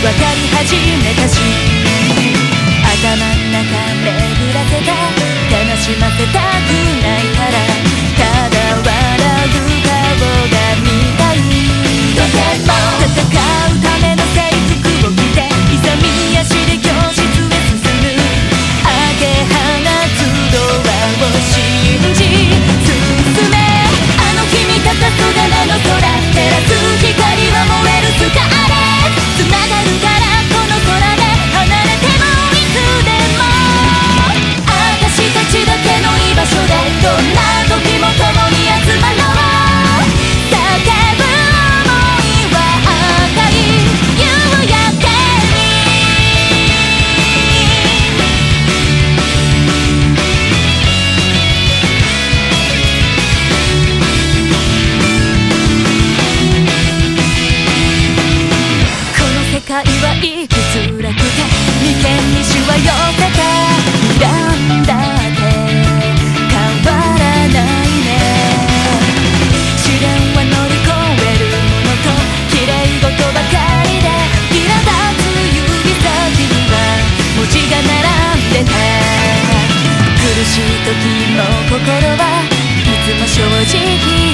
分かり始めたし。頭ん中巡らせた楽しませたくない生きづらくて眉間にしわ寄せた恨んだって変わらないね試練は乗り越えるものと綺麗事ばかりで苛立つ指先には文字が並んでた苦しい時も心はいつも正直